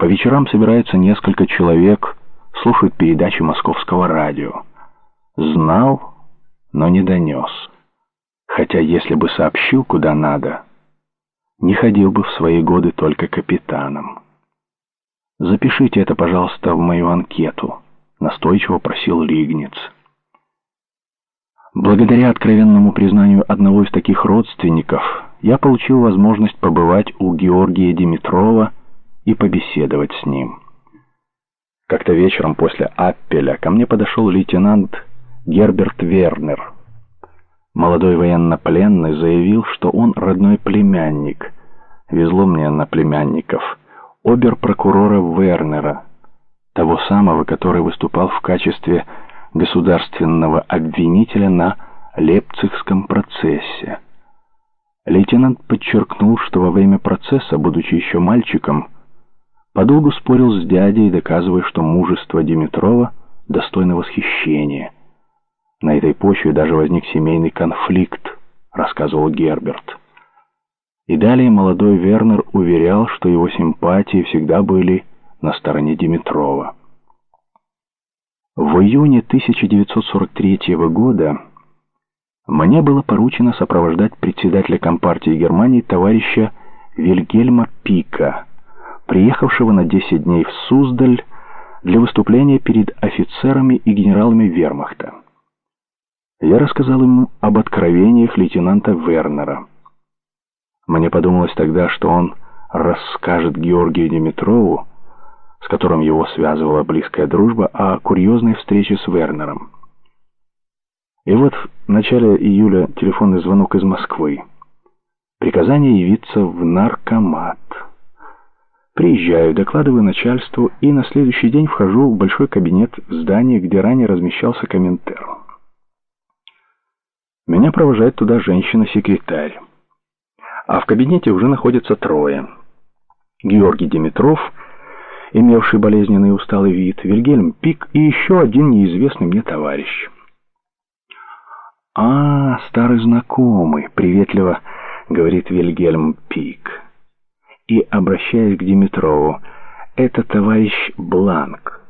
По вечерам собирается несколько человек, слушают передачи московского радио. Знал, но не донес. Хотя если бы сообщил куда надо, не ходил бы в свои годы только капитаном. «Запишите это, пожалуйста, в мою анкету», — настойчиво просил Лигниц. Благодаря откровенному признанию одного из таких родственников, я получил возможность побывать у Георгия Димитрова и побеседовать с ним. Как-то вечером после Аппеля ко мне подошел лейтенант Герберт Вернер. Молодой военнопленный заявил, что он родной племянник. Везло мне на племянников. Обер-прокурора Вернера, того самого, который выступал в качестве государственного обвинителя на Лейпцигском процессе. Лейтенант подчеркнул, что во время процесса, будучи еще мальчиком, подолгу спорил с дядей, доказывая, что мужество Димитрова достойно восхищения. На этой почве даже возник семейный конфликт, рассказывал Герберт. И далее молодой Вернер уверял, что его симпатии всегда были на стороне Димитрова. В июне 1943 года мне было поручено сопровождать председателя Компартии Германии товарища Вильгельма Пика, приехавшего на 10 дней в Суздаль для выступления перед офицерами и генералами вермахта. Я рассказал ему об откровениях лейтенанта Вернера. Мне подумалось тогда, что он расскажет Георгию Димитрову, с которым его связывала близкая дружба, о курьезной встрече с Вернером. И вот в начале июля телефонный звонок из Москвы. Приказание явиться в наркомат. Приезжаю, докладываю начальству и на следующий день вхожу в большой кабинет в здании, где ранее размещался Коминтерн. Меня провожает туда женщина-секретарь. А в кабинете уже находятся трое. Георгий Димитров имевший болезненный и усталый вид, Вильгельм Пик и еще один неизвестный мне товарищ. «А, старый знакомый», — приветливо говорит Вильгельм Пик. И, обращаясь к Димитрову, «это товарищ Бланк.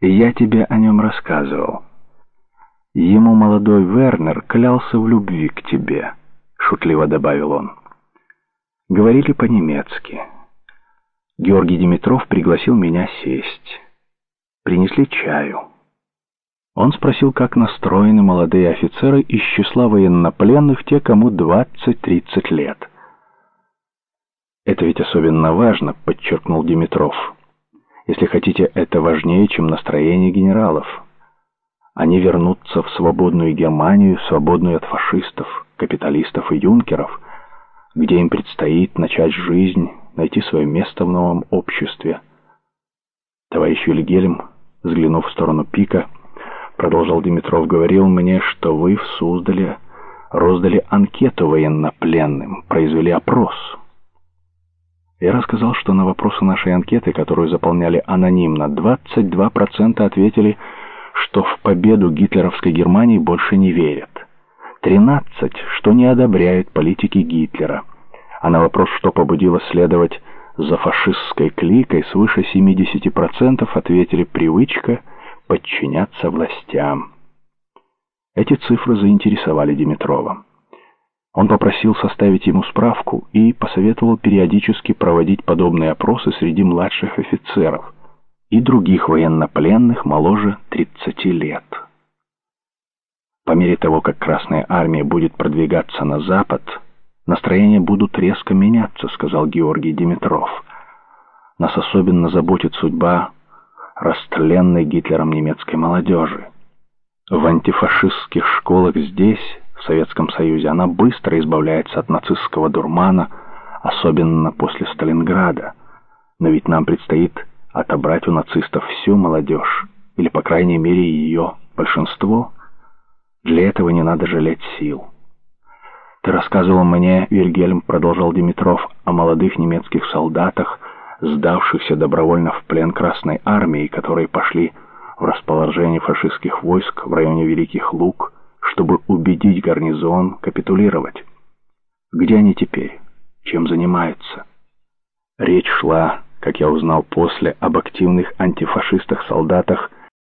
Я тебе о нем рассказывал. Ему молодой Вернер клялся в любви к тебе», — шутливо добавил он. Говорили по-немецки. Георгий Димитров пригласил меня сесть. Принесли чаю. Он спросил, как настроены молодые офицеры из числа военнопленных, те, кому 20-30 лет. «Это ведь особенно важно», — подчеркнул Димитров. «Если хотите, это важнее, чем настроение генералов. Они вернутся в свободную Германию, свободную от фашистов, капиталистов и юнкеров, где им предстоит начать жизнь, найти свое место в новом обществе. Товарищ Вильгельм, взглянув в сторону пика, продолжал Димитров, говорил мне, что вы в Суздале роздали анкету военнопленным, произвели опрос. Я рассказал, что на вопросы нашей анкеты, которую заполняли анонимно, 22% ответили, что в победу гитлеровской Германии больше не верят. 13%, что не одобряют политики Гитлера а на вопрос, что побудило следовать за фашистской кликой, свыше 70% ответили «привычка подчиняться властям». Эти цифры заинтересовали Димитрова. Он попросил составить ему справку и посоветовал периодически проводить подобные опросы среди младших офицеров и других военнопленных моложе 30 лет. По мере того, как Красная Армия будет продвигаться на запад, «Настроения будут резко меняться», — сказал Георгий Димитров. «Нас особенно заботит судьба растленной Гитлером немецкой молодежи. В антифашистских школах здесь, в Советском Союзе, она быстро избавляется от нацистского дурмана, особенно после Сталинграда. Но ведь нам предстоит отобрать у нацистов всю молодежь, или, по крайней мере, ее большинство. Для этого не надо жалеть сил». «Ты рассказывал мне, Вильгельм, — продолжал Димитров, — о молодых немецких солдатах, сдавшихся добровольно в плен Красной Армии, которые пошли в расположение фашистских войск в районе Великих Луг, чтобы убедить гарнизон капитулировать. Где они теперь? Чем занимаются?» Речь шла как я узнал после, об активных антифашистах-солдатах